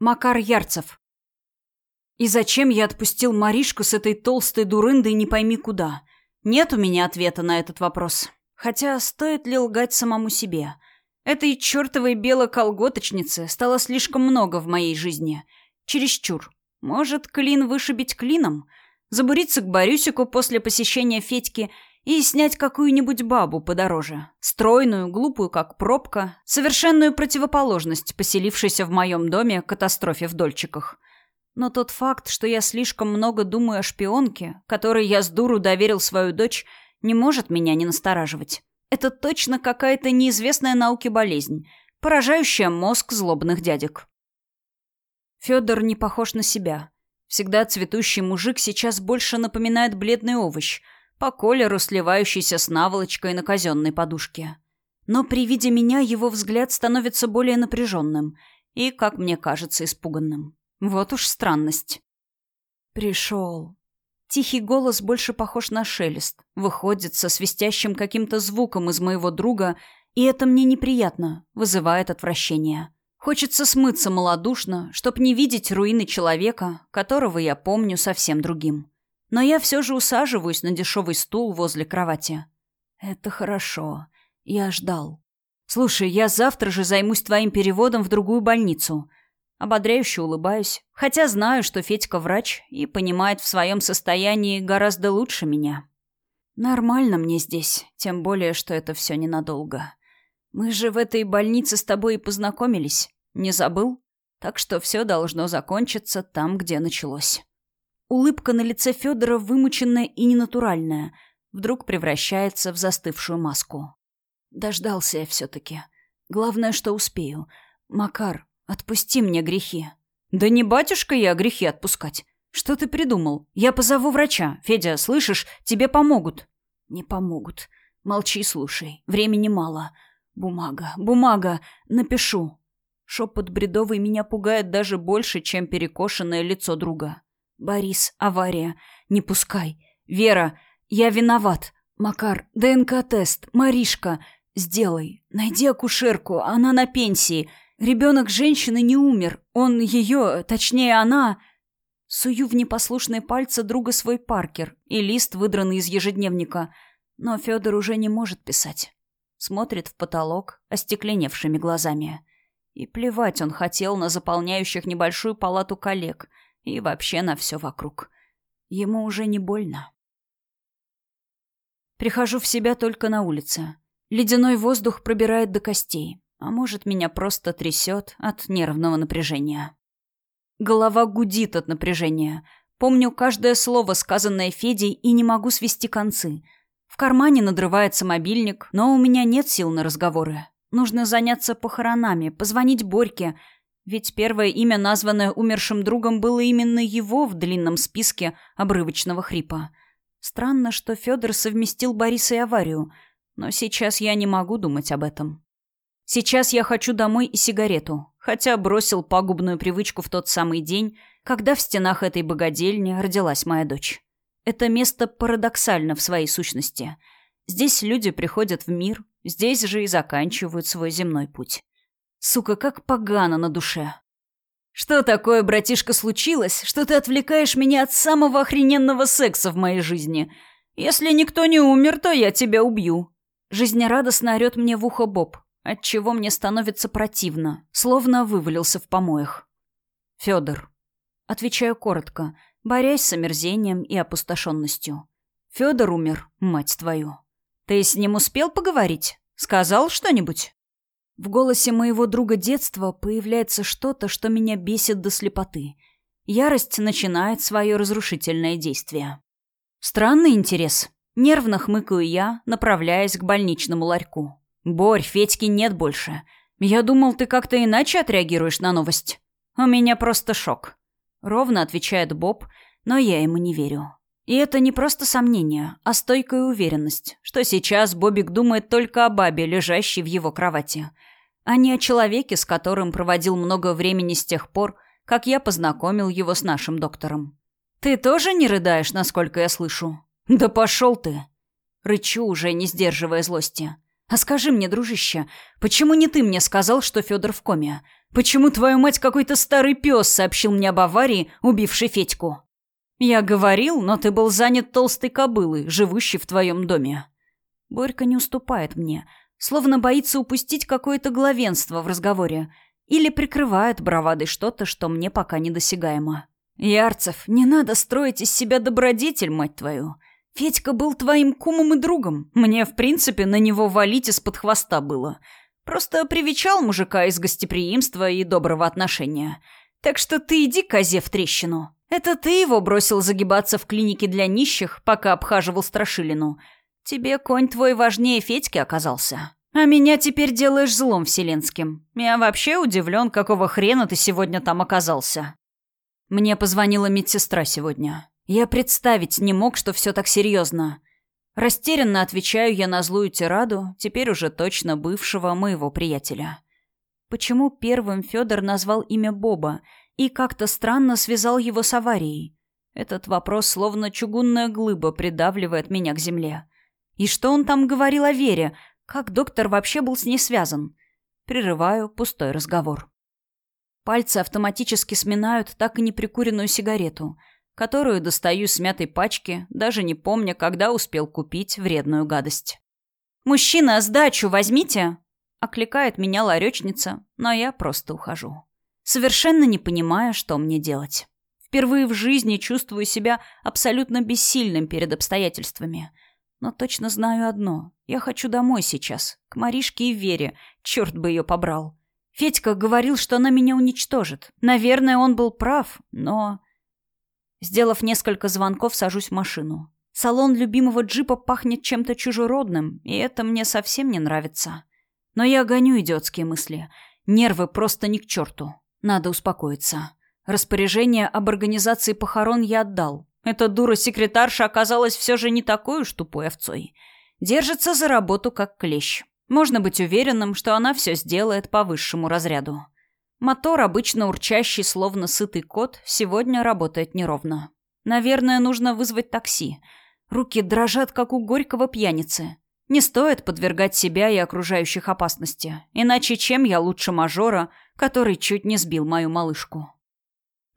Макар Ярцев. И зачем я отпустил Маришку с этой толстой дурындой не пойми куда? Нет у меня ответа на этот вопрос. Хотя стоит ли лгать самому себе? Этой чертовой белоколготочницы стало слишком много в моей жизни. Чересчур. Может, клин вышибить клином? Забуриться к Борюсику после посещения Федьки и снять какую-нибудь бабу подороже. Стройную, глупую, как пробка, совершенную противоположность поселившейся в моем доме катастрофе в Дольчиках. Но тот факт, что я слишком много думаю о шпионке, которой я с дуру доверил свою дочь, не может меня не настораживать. Это точно какая-то неизвестная науке болезнь, поражающая мозг злобных дядек. Федор не похож на себя. Всегда цветущий мужик сейчас больше напоминает бледный овощ – по колеру сливающийся с наволочкой на казенной подушке. Но при виде меня его взгляд становится более напряженным и, как мне кажется, испуганным. Вот уж странность. Пришел. Тихий голос больше похож на шелест, выходит со свистящим каким-то звуком из моего друга, и это мне неприятно, вызывает отвращение. Хочется смыться малодушно, чтоб не видеть руины человека, которого я помню совсем другим. Но я все же усаживаюсь на дешевый стул возле кровати. Это хорошо. Я ждал. Слушай, я завтра же займусь твоим переводом в другую больницу. Ободряюще улыбаюсь, хотя знаю, что Федька врач и понимает в своем состоянии гораздо лучше меня. Нормально мне здесь, тем более, что это все ненадолго. Мы же в этой больнице с тобой и познакомились. Не забыл? Так что все должно закончиться там, где началось. Улыбка на лице Федора вымученная и ненатуральная, вдруг превращается в застывшую маску. Дождался я все-таки. Главное, что успею. Макар, отпусти мне грехи. Да не батюшка я грехи отпускать. Что ты придумал? Я позову врача. Федя, слышишь, тебе помогут. Не помогут. Молчи, слушай. Времени мало. Бумага, бумага. Напишу. Шепот бредовый меня пугает даже больше, чем перекошенное лицо друга. «Борис, авария. Не пускай. Вера, я виноват. Макар, ДНК-тест. Маришка. Сделай. Найди акушерку. Она на пенсии. Ребенок женщины не умер. Он ее, точнее, она...» Сую в непослушные пальцы друга свой паркер и лист, выдранный из ежедневника. Но Федор уже не может писать. Смотрит в потолок остекленевшими глазами. И плевать он хотел на заполняющих небольшую палату коллег — и вообще на все вокруг. Ему уже не больно. Прихожу в себя только на улице. Ледяной воздух пробирает до костей, а может, меня просто трясет от нервного напряжения. Голова гудит от напряжения. Помню каждое слово, сказанное Федей, и не могу свести концы. В кармане надрывается мобильник, но у меня нет сил на разговоры. Нужно заняться похоронами, позвонить Борьке, ведь первое имя, названное умершим другом, было именно его в длинном списке обрывочного хрипа. Странно, что Федор совместил Бориса и аварию, но сейчас я не могу думать об этом. Сейчас я хочу домой и сигарету, хотя бросил пагубную привычку в тот самый день, когда в стенах этой богадельни родилась моя дочь. Это место парадоксально в своей сущности. Здесь люди приходят в мир, здесь же и заканчивают свой земной путь. Сука, как погано на душе. Что такое, братишка, случилось, что ты отвлекаешь меня от самого охрененного секса в моей жизни? Если никто не умер, то я тебя убью. Жизнерадостно орет мне в ухо Боб, отчего мне становится противно, словно вывалился в помоях. Федор. Отвечаю коротко, борясь с омерзением и опустошенностью. Федор умер, мать твою. Ты с ним успел поговорить? Сказал что-нибудь? В голосе моего друга детства появляется что-то, что меня бесит до слепоты. Ярость начинает свое разрушительное действие. Странный интерес. Нервно хмыкаю я, направляясь к больничному ларьку. «Борь, Федьки нет больше. Я думал, ты как-то иначе отреагируешь на новость. У меня просто шок». Ровно отвечает Боб, но я ему не верю. И это не просто сомнение, а стойкая уверенность, что сейчас Бобик думает только о бабе, лежащей в его кровати – а не о человеке, с которым проводил много времени с тех пор, как я познакомил его с нашим доктором. «Ты тоже не рыдаешь, насколько я слышу?» «Да пошел ты!» Рычу, уже не сдерживая злости. «А скажи мне, дружище, почему не ты мне сказал, что Федор в коме? Почему твою мать какой-то старый пес сообщил мне об аварии, убившей Федьку?» «Я говорил, но ты был занят толстой кобылой, живущей в твоем доме». Борька не уступает мне, словно боится упустить какое-то главенство в разговоре или прикрывает бравадой что-то, что мне пока недосягаемо. «Ярцев, не надо строить из себя добродетель, мать твою. Федька был твоим кумом и другом. Мне, в принципе, на него валить из-под хвоста было. Просто привечал мужика из гостеприимства и доброго отношения. Так что ты иди козе в трещину. Это ты его бросил загибаться в клинике для нищих, пока обхаживал Страшилину. Тебе конь твой важнее Федьки оказался. А меня теперь делаешь злом вселенским. Я вообще удивлен, какого хрена ты сегодня там оказался. Мне позвонила медсестра сегодня. Я представить не мог, что все так серьезно. Растерянно отвечаю я на злую тираду, теперь уже точно бывшего моего приятеля. Почему первым Федор назвал имя Боба и как-то странно связал его с аварией? Этот вопрос словно чугунная глыба придавливает меня к земле. И что он там говорил о Вере? Как доктор вообще был с ней связан? Прерываю пустой разговор. Пальцы автоматически сминают так и неприкуренную сигарету — которую достаю с мятой пачки, даже не помня, когда успел купить вредную гадость. «Мужчина, сдачу возьмите!» — окликает меня ларечница, но я просто ухожу. Совершенно не понимая, что мне делать. Впервые в жизни чувствую себя абсолютно бессильным перед обстоятельствами. Но точно знаю одно. Я хочу домой сейчас, к Маришке и Вере. Черт бы ее побрал. Федька говорил, что она меня уничтожит. Наверное, он был прав, но... Сделав несколько звонков, сажусь в машину. Салон любимого джипа пахнет чем-то чужеродным, и это мне совсем не нравится. Но я гоню идиотские мысли. Нервы просто ни к черту. Надо успокоиться. Распоряжение об организации похорон я отдал. Эта дура-секретарша оказалась все же не такой уж тупой овцой. Держится за работу как клещ. Можно быть уверенным, что она все сделает по высшему разряду. Мотор, обычно урчащий, словно сытый кот, сегодня работает неровно. Наверное, нужно вызвать такси. Руки дрожат, как у горького пьяницы. Не стоит подвергать себя и окружающих опасности. Иначе чем я лучше мажора, который чуть не сбил мою малышку?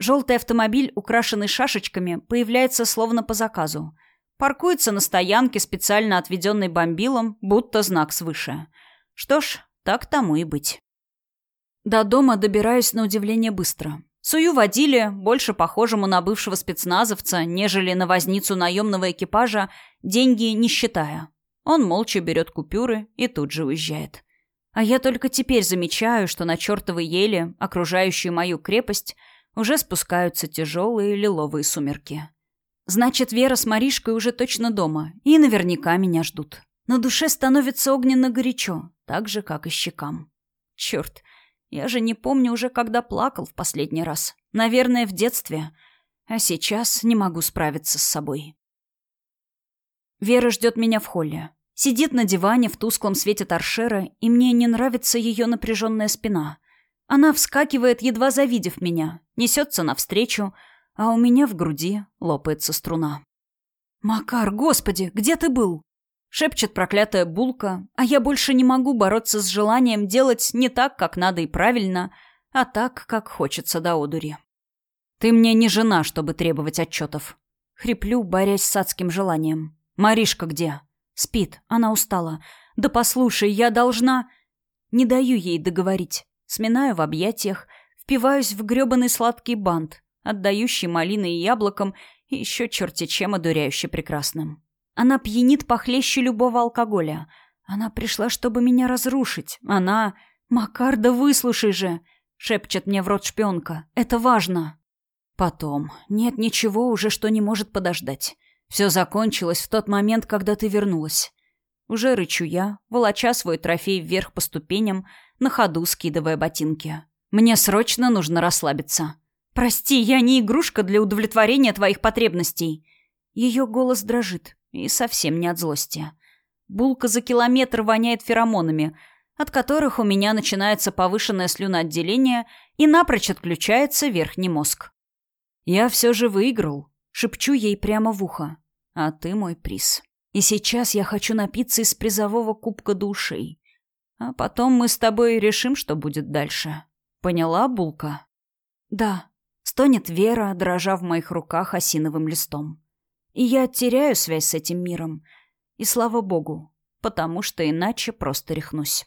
Желтый автомобиль, украшенный шашечками, появляется словно по заказу. Паркуется на стоянке, специально отведенной бомбилом, будто знак свыше. Что ж, так тому и быть. До дома добираюсь на удивление быстро. Сую водиле, больше похожему на бывшего спецназовца, нежели на возницу наемного экипажа, деньги не считая. Он молча берет купюры и тут же уезжает. А я только теперь замечаю, что на чертовой еле, окружающей мою крепость, уже спускаются тяжелые лиловые сумерки. Значит, Вера с Маришкой уже точно дома, и наверняка меня ждут. На душе становится огненно горячо, так же, как и щекам. Черт, я же не помню уже, когда плакал в последний раз. Наверное, в детстве. А сейчас не могу справиться с собой. Вера ждет меня в холле. Сидит на диване в тусклом свете торшера, и мне не нравится ее напряженная спина. Она вскакивает, едва завидев меня, несется навстречу, а у меня в груди лопается струна. «Макар, господи, где ты был?» Шепчет проклятая булка, а я больше не могу бороться с желанием делать не так, как надо и правильно, а так, как хочется до одури. «Ты мне не жена, чтобы требовать отчетов». Хриплю, борясь с адским желанием. «Маришка где?» «Спит. Она устала. Да послушай, я должна...» Не даю ей договорить. Сминаю в объятиях, впиваюсь в грёбаный сладкий бант, отдающий малиной и яблоком и еще черти чем одуряющий прекрасным. Она пьянит похлеще любого алкоголя. Она пришла, чтобы меня разрушить. Она... «Макар, да выслушай же!» — шепчет мне в рот шпионка. «Это важно!» Потом. Нет ничего уже, что не может подождать. Все закончилось в тот момент, когда ты вернулась. Уже рычу я, волоча свой трофей вверх по ступеням, на ходу скидывая ботинки. Мне срочно нужно расслабиться. «Прости, я не игрушка для удовлетворения твоих потребностей». Ее голос дрожит. И совсем не от злости. Булка за километр воняет феромонами, от которых у меня начинается повышенное слюноотделение и напрочь отключается верхний мозг. Я все же выиграл, шепчу ей прямо в ухо. А ты мой приз. И сейчас я хочу напиться из призового кубка до ушей. А потом мы с тобой решим, что будет дальше. Поняла, Булка? Да. Стонет Вера, дрожа в моих руках осиновым листом. И я теряю связь с этим миром. И слава богу, потому что иначе просто рехнусь.